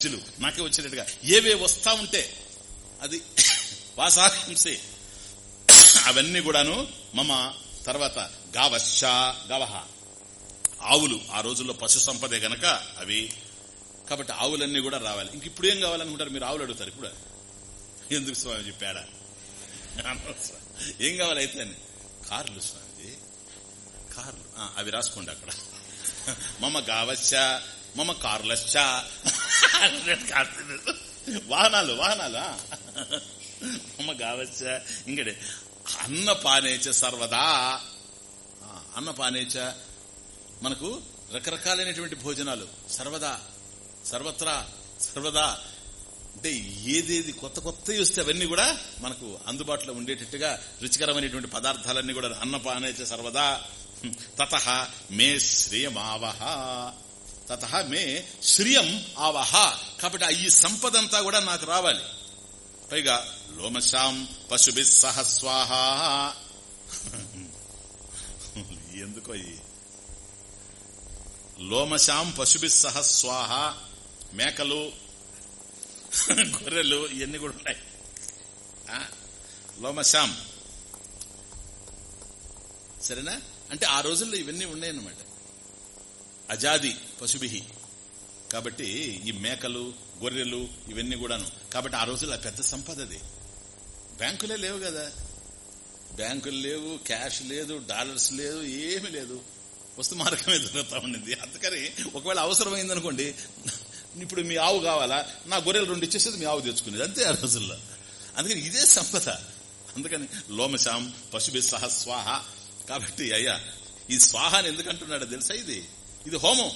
రుచులు నాకే వచ్చినట్టుగా ఏవే వస్తా ఉంటే అది వాసాహింసే. అవన్నీ కూడాను మమ తర్వాత గావశ గవహ. ఆవులు ఆ రోజుల్లో పశు సంపదే గనక అవి. కాబట్టి ఆవులన్నీ కూడా రావాలి. ఇంక ఇప్పుడు ఏం కావాలనుకుంటారు? మీరు ఆవులు అడుగుతారు ఇప్పుడు. ఎందుకు స్వామి పేడ ఏం కావాలి అయితే అని. కార్లు స్వామి. కార్లు. ఆ, అవి రాసుకోండి అక్కడ. మమ గావశ మమ కార్లశ్చ. వాహనాలు వాహనాలు అమ్మ కావచ్చా ఇంకడే అన్న పానేచ సర్వదా. అన్న పానేచ. మనకు రకరకాలైనటువంటి భోజనాలు. సర్వదా సర్వత్రా సర్వదా. అంటే ఏదేది కొత్త కొత్తవి వస్తే అవన్నీ కూడా మనకు అందుబాటులో ఉండేటట్టుగా రుచికరమైనటువంటి పదార్థాలన్నీ కూడా అన్నపానేచ సర్వదా. తత మే శ్రియమావహ. తత మే శ్రియం ఆవహ కాబట్టి ఆ ఈ సంపదంతా కూడా నాకు రావాలి. పైగా లోమశాం పశుభి సహస్వాహ. ఎందుకో ఈ? లోమశాం పశుభి సహస్వాహ. మేకలు గొర్రెలు ఇవన్నీ కూడా ఉన్నాయి. ఆ, లోమశాం. సరేనా? అంటే ఆ రోజుల్లో ఇవన్నీ ఉన్నాయన్నమాట. అజాది పశుభి కాబట్టి ఈ మేకలు గొర్రెలు ఇవన్నీ కూడాను. కాబట్టి ఆ రోజుల్లో పెద్ద సంపద అది. బ్యాంకులే లేవు కదా. బ్యాంకులు లేవు క్యాష్ లేదు డాలర్స్ లేదు ఏమీ లేదు. వస్తు మార్గమే దొరుకుతా ఉండింది అందుకని ఒకవేళ అవసరమైంది అనుకోండి ఇప్పుడు మీ ఆవు కావాలా? నా గొర్రెలు రెండు ఇచ్చేసేది మీ ఆవు తెచ్చుకునేది. అంతే ఆ రోజుల్లో. అందుకని ఇదే సంపద. అందుకని లోమశాం పశుభి సహ స్వాహ. కాబట్టి అయ్యా ఈ స్వాహాని ఎందుకంటున్నాడో తెలుసా ఇది? ఇది హోమం.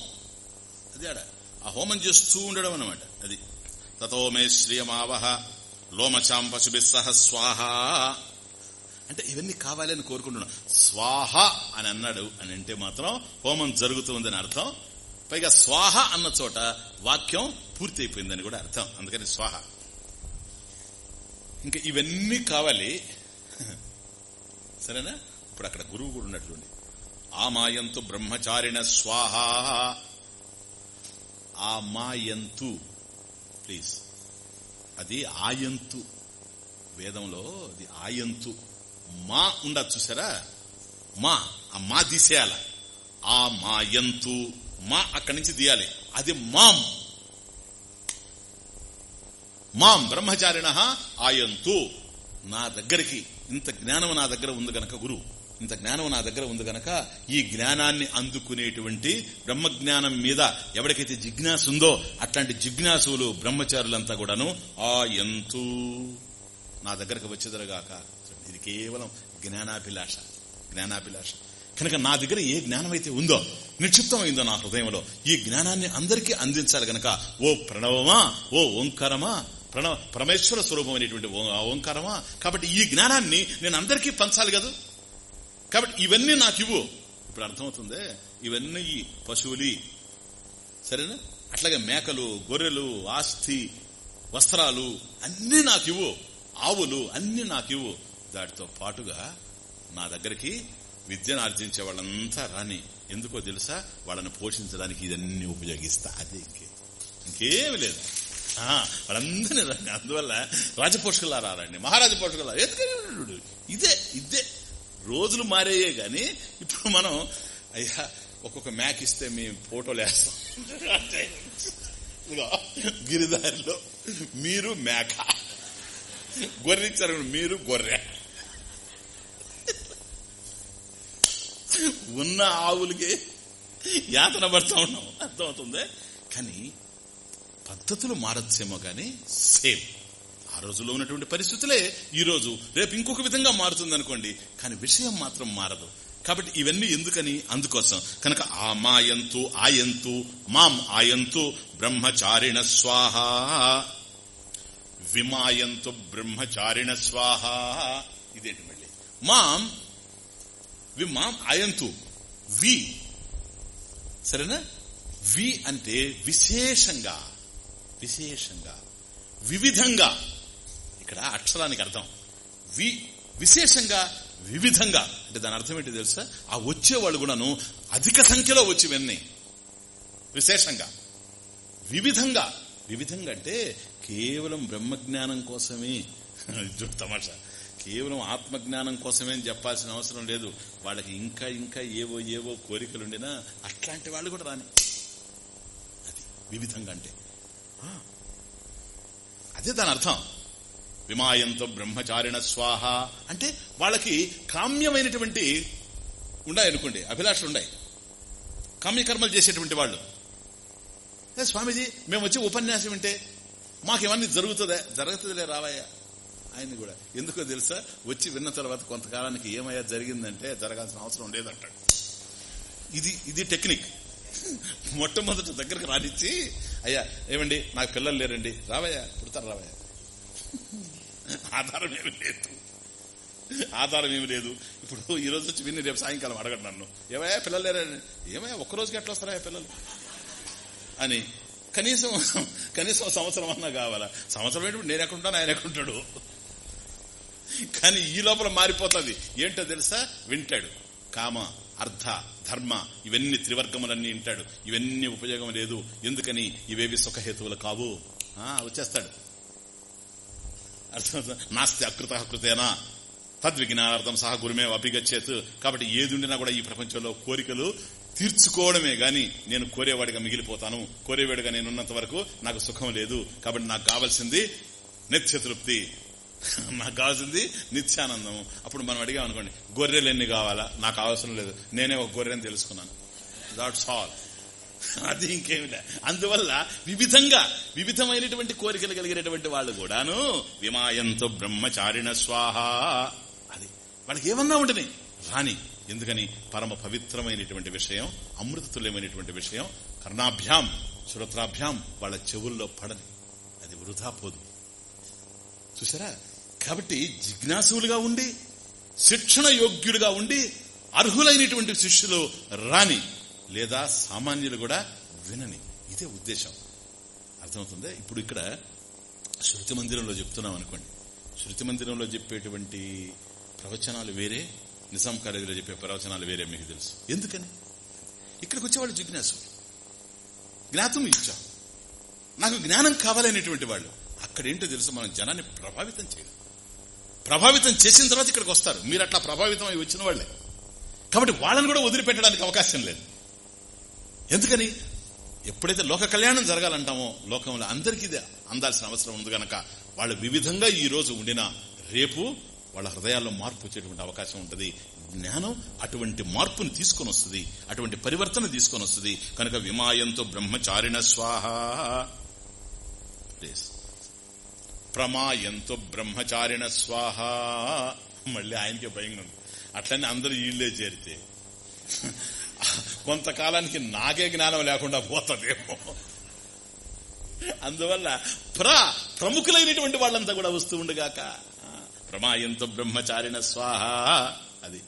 అది ఆడ. ఆ హోమం చేస్తూ ఉండడం అనమాట అది. తతో మే శ్రియమావహ లోమచాం పశుభి సహ స్వాహ. అంటే ఇవన్నీ కావాలని కోరుకుంటున్నా. స్వాహ అని అన్నాడు అని అంటే మాత్రం హోమం జరుగుతుందని అర్థం. పైగా స్వాహ అన్న చోట వాక్యం పూర్తి అయిపోయిందని కూడా అర్థం. అందుకని స్వాహ. ఇంకా ఇవన్నీ కావాలి. సరేనా? ఇప్పుడు అక్కడ గురువు కూడా ఉన్నట్లుండి ఆమాయంతు బ్రహ్మచారిణ స్వాహ. ఆమాయంతు ప్లీజ్ అది ఆయంతు. వేదంలో అది ఆయంతు. మా ఉండదు చూసారా? మా ఆ మా తీసేయాల. ఆ మాయంతు మా అక్కడి నుంచి తీయాలి. అది మాం. మాం బ్రహ్మచారిణ ఆయంతు. నా దగ్గరికి ఇంత జ్ఞానం నా దగ్గర ఉంది గనక గురువు ఇంత జ్ఞానం నా దగ్గర ఉంది గనక ఈ జ్ఞానాన్ని అందుకునేటువంటి బ్రహ్మజ్ఞానం మీద ఎవరికైతే జిజ్ఞాసు ఉందో అట్లాంటి జిజ్ఞాసులు బ్రహ్మచారులంతా కూడాను ఆ ఎంతూ నా దగ్గరకు వచ్చేదరగాక. ఇది కేవలం జ్ఞానాభిలాష జ్ఞానాభిలాష. కనుక నా దగ్గర ఏ జ్ఞానం అయితే ఉందో నిక్షిప్తమైందో నా హృదయంలో ఈ జ్ఞానాన్ని అందరికీ అందించాలి గనక ఓ ప్రణవమా ఓ ఓంకారమా ప్రణవ పరమేశ్వర స్వరూపం అనేటువంటి ఓ- ఓంకారమా? కాబట్టి ఈ జ్ఞానాన్ని నేను అందరికీ పంచాలి కదా? కాబట్టి ఇవన్నీ నాకు ఇవ్వు. ఇప్పుడు అర్థమవుతుంది? ఇవన్నీ ఈ పశువులి. సరేనా? అట్లాగే మేకలు గొర్రెలు ఆస్తి వస్త్రాలు అన్నీ నాకు ఇవ్వు. ఆవులు అన్ని నాకు ఇవ్వు. దాటితో పాటుగా నా దగ్గరికి విద్యను ఆర్జించే వాళ్ళంతా రాని ఎందుకో తెలుసా? వాళ్ళని పోషించడానికి ఇదన్నీ ఉపయోగిస్తా. అదే ఇంకే. ఇంకేమి లేదు. ఆ, వాళ్ళందరినీ రండి అందువల్ల రాజపోషకులా రారండి మహారాజ పోషకులా ఎందుకంటే ఇదే ఇదే. రోజులు మారాయే గాని ఇప్పుడు మనం అయ్యా ఒక్కొక్క మ్యాక్ ఇస్తే మీ ఫోటోలు వేస్తాం. గిరిదారిలో మీరు మేక గొర్రె ఇచ్చారు మీరు గొర్రె. ఉన్న ఆవులకి యాతన పడతా ఉన్నాం. అర్థమవుతుంది? కానీ పద్ధతులు మారచ్చేమో కానీ సేమ్. రోజుల్లో ఉన్నటువంటి పరిస్థితులే ఈ రోజు రేపు ఇంకొక విధంగా మారుతుంది అనుకోండి కానీ విషయం మాత్రం మారదు. కాబట్టి ఇవన్నీ ఎందుకని? అందుకోసం. కనుక ఆ మాయంతు ఆయంతు మాం ఆయంతు బ్రహ్మచారిణ స్వాహ. విమాయంతు బ్రహ్మచారిణ స్వాహ. ఇదేంటి మళ్ళీ? మాం వి మాం ఆయంతు వి. సరేనా? వి అంటే విశేషంగా విశేషంగా వివిధంగా. ఇక్కడ అక్షరానికి అర్థం. వి విశేషంగా వివిధంగా. అంటే దాని అర్థం ఏంటి తెలుసా? ఆ వచ్చేవాళ్ళు కూడాను అధిక సంఖ్యలో వచ్చి విన్ని విశేషంగా. వివిధంగా. వివిధంగా అంటే కేవలం బ్రహ్మజ్ఞానం కోసమే. చూడు తమాషా. కేవలం ఆత్మజ్ఞానం కోసమే అని చెప్పాల్సిన అవసరం లేదు. వాళ్ళకి ఇంకా ఇంకా ఏవో ఏవో కోరికలుండినా అట్లాంటి వాళ్ళు కూడా రాని. అది వివిధంగా అంటే. ఆ, అదే దాని అర్థం. విమాయంతో బ్రహ్మచారిణ స్వాహ. అంటే వాళ్ళకి కామ్యమైనటువంటి ఉన్నాయనుకోండి అభిలాషలు ఉన్నాయి. కామ్యకర్మలు చేసేటువంటి వాళ్ళు. స్వామీజీ మేము వచ్చి ఉపన్యాసం వింటే మాకేమన్నీ జరుగుతుందా? జరుగుతుందిలే రావయ్యా. ఆయన కూడా. ఎందుకో తెలుసా? వచ్చి విన్న తర్వాత కొంతకాలానికి ఏమయ్యా జరిగిందంటే జరగాల్సిన అవసరం లేదంటాడు. ఇది ఇది టెక్నిక్. మొట్టమొదట దగ్గరకు రానిచ్చి అయ్యా ఏమండి నాకు పిల్లలు లేరండి. రావయ్యా పుడతారు రావయ్యా. ఆధారం ఏమి లేదు. ఆధారం ఏమి లేదు. ఇప్పుడు ఈ రోజు వచ్చి విని రేపు సాయంకాలం అడగడు నన్ను. ఏమయ్యా పిల్లలు లేరని ఏమయ్యా ఒక్క రోజుకి ఎట్లా వస్తారా పిల్లలు? అని. కనీసం కనీసం సంవత్సరం అన్నా కావాలా? సంవత్సరం ఏంటి? నేను ఎక్కడుంటాను ఆయన ఎక్కడుంటాడు కానీ ఈ లోపల మారిపోతుంది. ఏంటో తెలుసా? వింటాడు. కామ అర్థ ధర్మ ఇవన్నీ త్రివర్గములన్నీ వింటాడు. ఇవన్నీ ఉపయోగం లేదు. ఎందుకని? ఇవేవి సుఖహేతువులు కావు. ఆ వచ్చేస్తాడు. నాస్తి అకృత కృతేనా? తద్విజ్ఞానార్థం సహా గురుమే అభిగచ్చేత్. కాబట్టి ఏదిండినా కూడా ఈ ప్రపంచంలో కోరికలు తీర్చుకోవడమే గాని నేను కోరేవాడిగా మిగిలిపోతాను. కోరేవాడిగా నేనున్నంత వరకు నాకు సుఖం లేదు. కాబట్టి నాకు కావాల్సింది నిత్య తృప్తి నాకు కావాల్సింది నిత్యానందం అప్పుడు మనం అడిగాం అనుకోండి గొర్రెలు ఎన్ని కావాలా? నాకు అవసరం లేదు. నేనే ఒక గొర్రెని తెలుసుకున్నాను. దాట్స్ ఆల్ అది ఇంకేమిలే అందువల్ల వివిధంగా వివిధమైనటువంటి కోరికలు కలిగినటువంటి వాళ్ళు కూడాను విమాయంతో బ్రహ్మచారిణ స్వాహ. అది వాళ్ళకి ఏమన్నా ఉంటుంది. రాని ఎందుకని? పరమ పవిత్రమైనటువంటి విషయం అమృతతుల్యమైనటువంటి విషయం కర్ణాభ్యాం శ్రోత్రాభ్యాం వాళ్ళ చెవుల్లో పడని అది వృధా పోదు. చూసారా? కాబట్టి జిజ్ఞాసులుగా ఉండి శిక్షణ యోగ్యులుగా ఉండి అర్హులైనటువంటి శిష్యులు రాని లేదా సామాన్యులు కూడా వినని. ఇదే ఉద్దేశం. అర్థమవుతుంది? ఇప్పుడు ఇక్కడ శృతి మందిరంలో చెప్తున్నాం అనుకోండి. శృతి మందిరంలో చెప్పేటువంటి ప్రవచనాలు వేరే నిజాం కాలేజీలో చెప్పే ప్రవచనాలు వేరే మీకు తెలుసు. ఎందుకని? ఇక్కడికి వచ్చేవాళ్ళు జిజ్ఞాసు జ్ఞాతం ఇచ్చాం. నాకు జ్ఞానం కావాలనేటువంటి వాళ్ళు. అక్కడేంటో తెలుసు మనం జనాన్ని ప్రభావితం చేయడం. ప్రభావితం చేసిన తర్వాత ఇక్కడికి వస్తారు. మీరు అట్లా ప్రభావితం అయి వచ్చిన వాళ్ళే. కాబట్టి వాళ్ళని కూడా వదిలిపెట్టడానికి అవకాశం లేదు. ఎందుకని? ఎప్పుడైతే లోక కళ్యాణం జరగాలంటామో లోకంలో అందరికీ ఇది అందాల్సిన అవసరం ఉంది గనక వాళ్ళు వివిధంగా ఈ రోజు ఉండినా రేపు వాళ్ళ హృదయాల్లో మార్పు వచ్చేటువంటి అవకాశం ఉంటుంది. జ్ఞానం అటువంటి మార్పును తీసుకొని వస్తుంది. అటువంటి పరివర్తన తీసుకొని వస్తుంది. కనుక విమాయంతో బ్రహ్మచారిణ స్వాహ. ప్రమాయంతో బ్రహ్మచారిణ స్వాహ. మళ్ళీ ఆయనకే భయంగా ఉంది. అట్లనే అందరూ ఈళ్ళే చేరితే. కొంతకాలానికి నాకే జ్ఞానం లేకుండా పోతుందేమో. అందువల్ల ప్ర ప్రముఖులైనటువంటి వాళ్ళంతా కూడా వస్తూ ఉండుగాక ప్రమాయంతో బ్రహ్మచారిణ స్వాహ అది.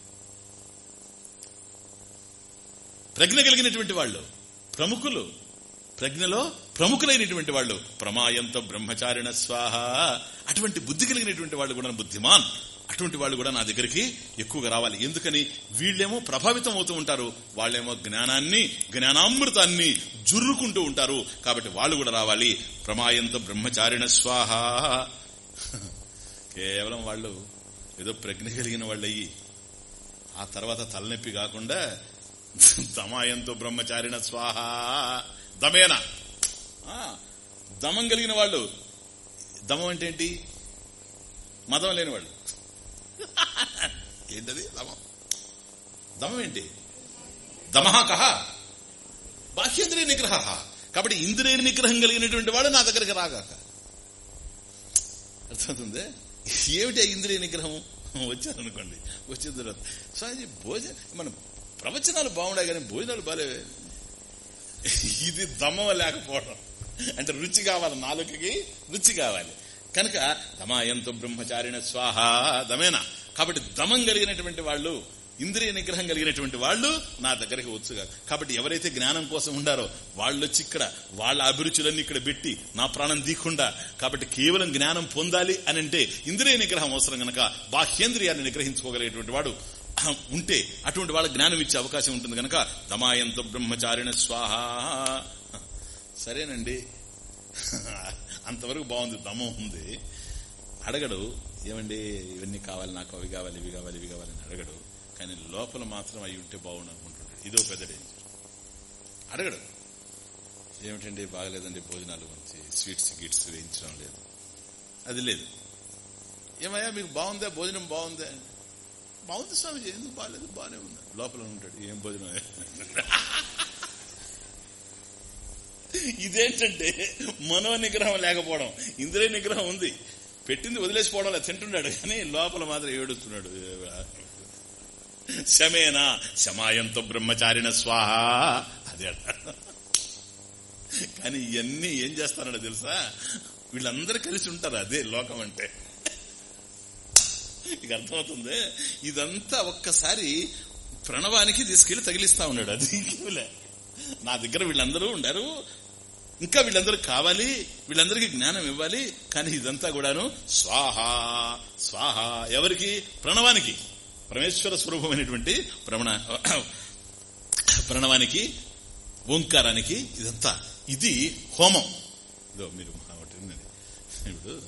ప్రజ్ఞ కలిగినటువంటి వాళ్ళు ప్రముఖులు ప్రజ్ఞలో ప్రముఖులైనటువంటి వాళ్ళు ప్రమాయంతో బ్రహ్మచారిణ స్వాహ అటువంటి బుద్ధి కలిగినటువంటి వాళ్ళు కూడా బుద్ధిమాన్. అటువంటి వాళ్ళు కూడా నా దగ్గరికి ఎక్కువగా రావాలి. ఎందుకని? వీళ్ళేమో ప్రభావితం అవుతూ ఉంటారు. వాళ్ళేమో జ్ఞానాన్ని జ్ఞానామృతాన్ని జుర్రుకుంటూ ఉంటారు. కాబట్టి వాళ్ళు కూడా రావాలి. ప్రమాయంతో బ్రహ్మచారిణ స్వాహ. కేవలం వాళ్ళు ఏదో ప్రజ్ఞ కలిగిన వాళ్ళయ్యి ఆ తర్వాత తలనొప్పి కాకుండా దమాయంతో బ్రహ్మచారిణ స్వాహ. దమేన. దమం కలిగిన వాళ్ళు. దమం అంటే ఏంటి? మదం లేని వాళ్ళు. ఏంటది? దమం. దమం ఏంటి? దమహ కహ బాహ్యేంద్రియ నిగ్రహ. కాబట్టి ఇంద్రియ నిగ్రహం కలిగినటువంటి వాడు నా దగ్గరికి రాగాక. అర్థమవుతుంది? ఏమిటి ఆ ఇంద్రియ నిగ్రహం? వచ్చారనుకోండి. వచ్చిన తర్వాత స్వామి భోజనం మన ప్రవచనాలు బాగుండాయి కానీ భోజనాలు బాగాలేవే ఇది దమ్మ లేకపోవడం. అంటే రుచి కావాలి నాలుకకి రుచి కావాలి. కనుక దమాయంతు బ్రహ్మచారిణ స్వాహ దమేనా. కాబట్టి దమం కలిగినటువంటి వాళ్ళు ఇంద్రియ నిగ్రహం కలిగినటువంటి వాళ్ళు నా దగ్గరికి వచ్చుగా. కాబట్టి ఎవరైతే జ్ఞానం కోసం ఉండారో వాళ్ళు వచ్చి ఇక్కడ వాళ్ళ అభిరుచులన్నీ ఇక్కడ పెట్టి నా ప్రాణం దీకుండా కాబట్టి కేవలం జ్ఞానం పొందాలి అని అంటే ఇంద్రియ నిగ్రహం అవసరం గనక బాహ్యేంద్రియాన్ని నిగ్రహించుకోగలిగేటువంటి వాడు ఉంటే అటువంటి వాళ్ళ జ్ఞానం ఇచ్చే అవకాశం ఉంటుంది కనుక దమాయంతో బ్రహ్మచారిణ స్వాహ. సరేనండి. అంతవరకు బాగుంది దమం ఉంది. అడగడు ఏమండి ఇవన్నీ కావాలి నాకు అవి కావాలి ఇవి కావాలి ఇవి కావాలని అడగడు. కానీ లోపల మాత్రం అవి ఉంటే బాగుండు అనుకుంటుంటాడు. ఇదో పెద్ద డేంజర్ అడగడు. ఏమిటండి బాగలేదండి భోజనాలు గురించి? స్వీట్స్ గిట్స్ వేయించడం లేదు. అది లేదు. ఏమయ్యా మీకు బాగుందా? భోజనం బాగుందా? బాగుంది స్వామిజీ ఎందుకు బాగాలేదు? బాగానే ఉంది లోపల ఉంటాడు. ఏం భోజనం? ఇదేంటంటే మనో నిగ్రహం లేకపోవడం. ఇంద్రియ నిగ్రహం ఉంది. పెట్టింది వదిలేసిపోవడం తింటున్నాడు కానీ లోపల మాత్రం ఏడుస్తున్నాడు. శమేనా? శమాయంతో బ్రహ్మచారిణ స్వాహ. అదే కానీ ఇవన్నీ ఏం చేస్తారో తెలుసా? వీళ్ళందరూ కలిసి ఉంటారు అదే లోకం అంటే. ఇక అర్థమవుతుంది? ఇదంతా ఒక్కసారి ప్రణవానికి తీసుకెళ్ళి తగిలిస్తా ఉన్నాడు. అది నా దగ్గర వీళ్ళందరూ ఉండారు. ఇంకా వీళ్ళందరూ కావాలి వీళ్ళందరికీ జ్ఞానం ఇవ్వాలి కానీ ఇదంతా కూడాను స్వాహ స్వాహ. ఎవరికి? ప్రణవానికి. పరమేశ్వర స్వరూపమైనటువంటి ప్రమణ ప్రణవానికి ఓంకారానికి ఇదంతా. ఇది హోమం. ఇదో మీరు ఇప్పుడు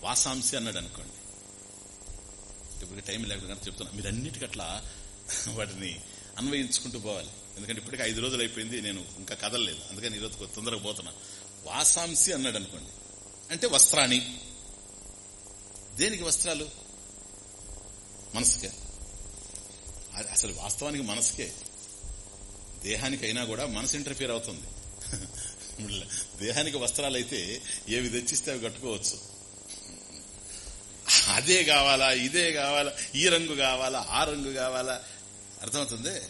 వాసాంశి అన్నాడు అనుకోండి. ఇప్పుడు టైం లేకుండా చెప్తున్నా. మీరు అన్నిటికట్లా వాటిని అన్వయించుకుంటూ పోవాలి. ఎందుకంటే ఇప్పటికి ఐదు రోజులు అయిపోయింది నేను ఇంకా కదలలేదు. అందుకని ఈరోజు తొందరగా పోతున్నా. వాసాంసి అన్నాడు అనుకోండి. అంటే వస్త్రాణి. దేనికి వస్త్రాలు? మనసుకే. అసలు వాస్తవానికి మనసుకే. దేహానికైనా కూడా మనసు ఇంటర్ఫియర్ అవుతుంది. దేహానికి వస్త్రాలు అయితే ఏవి తెచ్చిస్తే అవి కట్టుకోవచ్చు. అదే కావాలా ఇదే కావాలా ఈ రంగు కావాలా ఆ రంగు కావాలా అర్థమవుతుంది?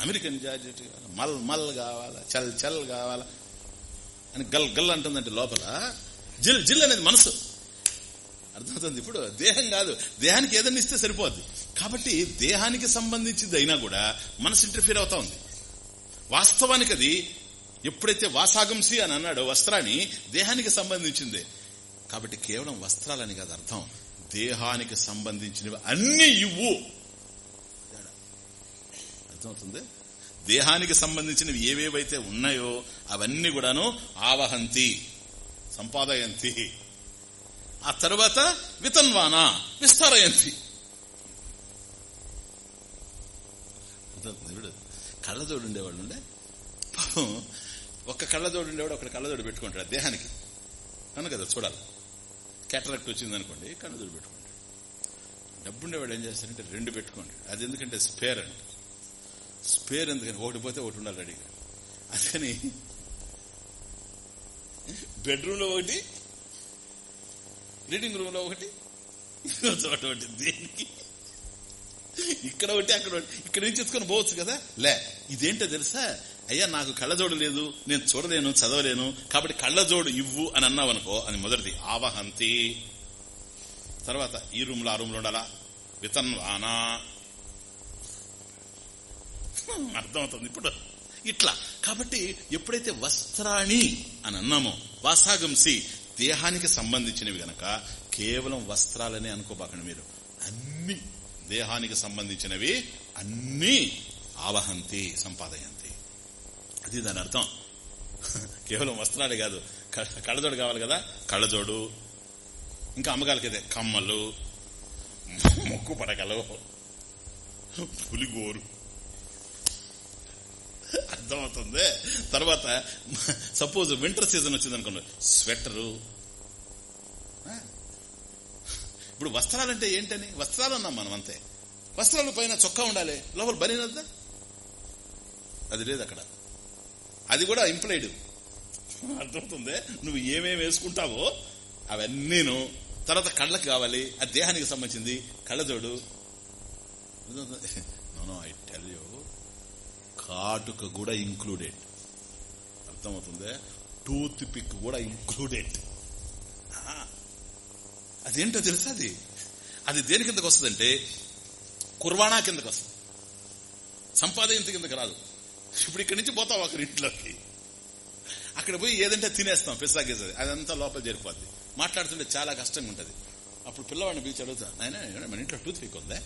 అమెరికన్ జార్జెట్ మల్ మల్ కావాలా? చల్ చల్ కావాలా? అని గల్ గల్ అంటుందంటే లోపల జిల్ జిల్ అనేది మనసు. అర్థమవుతుంది? ఇప్పుడు దేహం కాదు. దేహానికి ఏదైనా ఇస్తే సరిపోద్ది. కాబట్టి దేహానికి సంబంధించింది అయినా కూడా మనసు ఇంటర్ఫీర్ అవుతా ఉంది వాస్తవానికి అది ఎప్పుడైతే వాసాగంసి అని అన్నాడో వస్త్రాన్ని దేహానికి సంబంధించిందే. కాబట్టి కేవలం వస్త్రాలని కాదు అర్థం. దేహానికి సంబంధించినవి అన్ని ఇవ్వు. అర్థమవుతుంది దేహానికి సంబంధించినవి ఏవేవైతే ఉన్నాయో అవన్నీ కూడాను ఆవహంతి సంపాదయంతి. ఆ తర్వాత వితన్వాన విస్తారయంతి. కళ్ళజోడు ఉండేవాడు ఉండే? పాపం ఒక్క కళ్ళజోడు ఉండేవాడు ఒక కళ్ళజోడు పెట్టుకుంటాడు దేహానికి. అన్న కదా చూడాలి. క్యాటరాక్ట్ వచ్చింది అనుకోండి కళ్ళజోడు పెట్టుకుంటాడు. డబ్బుండేవాడు ఏం చేస్తారంటే రెండు పెట్టుకోండి అది ఎందుకంటే స్పేర్ అండి స్పేర్ ఎందుకని? ఒకటి పోతే ఒకటి ఉండాలి రెడీగా. అందుకని బెడ్రూమ్లో ఒకటి రీడింగ్ రూమ్లో ఒకటి చోట ఒకటి. దేనికి? ఇక్కడ ఒకటి అక్కడ ఒకటి. ఇక్కడ నుంచి ఎత్తుకొని పోవచ్చు కదా? లే ఇదేంటో తెలుసా? అయ్యా నాకు కళ్ళజోడు లేదు నేను చూడలేను చదవలేను. కాబట్టి కళ్ళజోడు ఇవ్వు అని అన్నావు అనుకో అది మొదటిది. ఆవహంతి. తర్వాత ఈ రూమ్లో ఆ రూమ్లో ఉండాలా? వితన్వానా. అర్థమవుతుంది. ఇప్పుడు ఇట్లా. కాబట్టి ఎప్పుడైతే వస్త్రాణి అని అన్నామో వాసాగంసి దేహానికి సంబంధించినవి గనక కేవలం వస్త్రాలనే అనుకోబాకండి మీరు. అన్ని దేహానికి సంబంధించినవి అన్ని ఆవహంతి సంపాదయంతి. అది దాని అర్థం. కేవలం వస్త్రాలే కాదు. కళ్ళజోడు కావాలి కదా? కళ్ళజోడు. ఇంకా అమ్మగాలకి కమ్మలు మొక్కు పడకలు పులిగోరు. అర్థమవుతుంది. తర్వాత సపోజ్ వింటర్ సీజన్ వచ్చింది అనుకోండి. స్వెటరు. ఇప్పుడు వస్త్రాలంటే ఏంటని? వస్త్రాలు అన్నాం మనం అంతే. వస్త్రాలు పైన చొక్కా ఉండాలి. లోపల బనినద్దా అది లేదు అక్కడ. అది కూడా ఇంప్లైడ్ అర్థమవుతుంది? నువ్వు ఏమేమి వేసుకుంటావో అవన్నీను. తర్వాత కళ్ళకి కావాలి. ఆ దేహానికి సంబంధించింది. కళ్ళజోడు. నో ఐ టెల్ యూ కాటుక కూడా ఇంక్లూడెడ్ అర్థమవుతుంది? టూత్ పిక్ కూడా ఇంక్లూడెడ్ అదేంటో తెలుసా అది? అది దేని కిందకు వస్తుందంటే కుర్వాణా కిందకు వస్తుంది. సంపాదయంత కిందకి రాదు. ఇప్పుడు ఇక్కడి నుంచి పోతాం ఒకరి ఇంట్లోకి. అక్కడ పోయి ఏదంటే తినేస్తాం పిసాగేసేది అదంతా లోపల జరిపోద్ది మాట్లాడుతుంటే చాలా కష్టంగా ఉంటుంది. అప్పుడు పిల్లవాడిని పిలిచి అడుగుతా ఆయన మన ఇంట్లో టూత్ పిక్ ఉందే?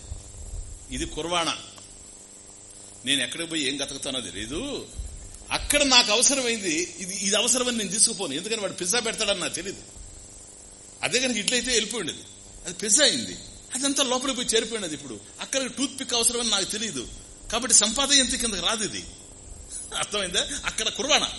ఇది కుర్వాణా నేను ఎక్కడికి పోయి ఏం గతకుతానో తెలీదు. అక్కడ నాకు అవసరమైంది ఇది ఇది అవసరమని నేను తీసుకుపోను. ఎందుకని వాడు పిజ్జా పెడతాడని నాకు తెలియదు అదే కనుక ఇట్లయితే వెళ్ళిపోయింది అది పిజ్జా అయింది. అదంతా లోపలికి పోయి చేరిపోయినది ఇప్పుడు. అక్కడ టూత్ పిక్ అవసరమని నాకు తెలియదు కాబట్టి సంపాదన ఎంత కిందకి రాదు ఇది. అర్థమైందా? అక్కడ కుర్బానా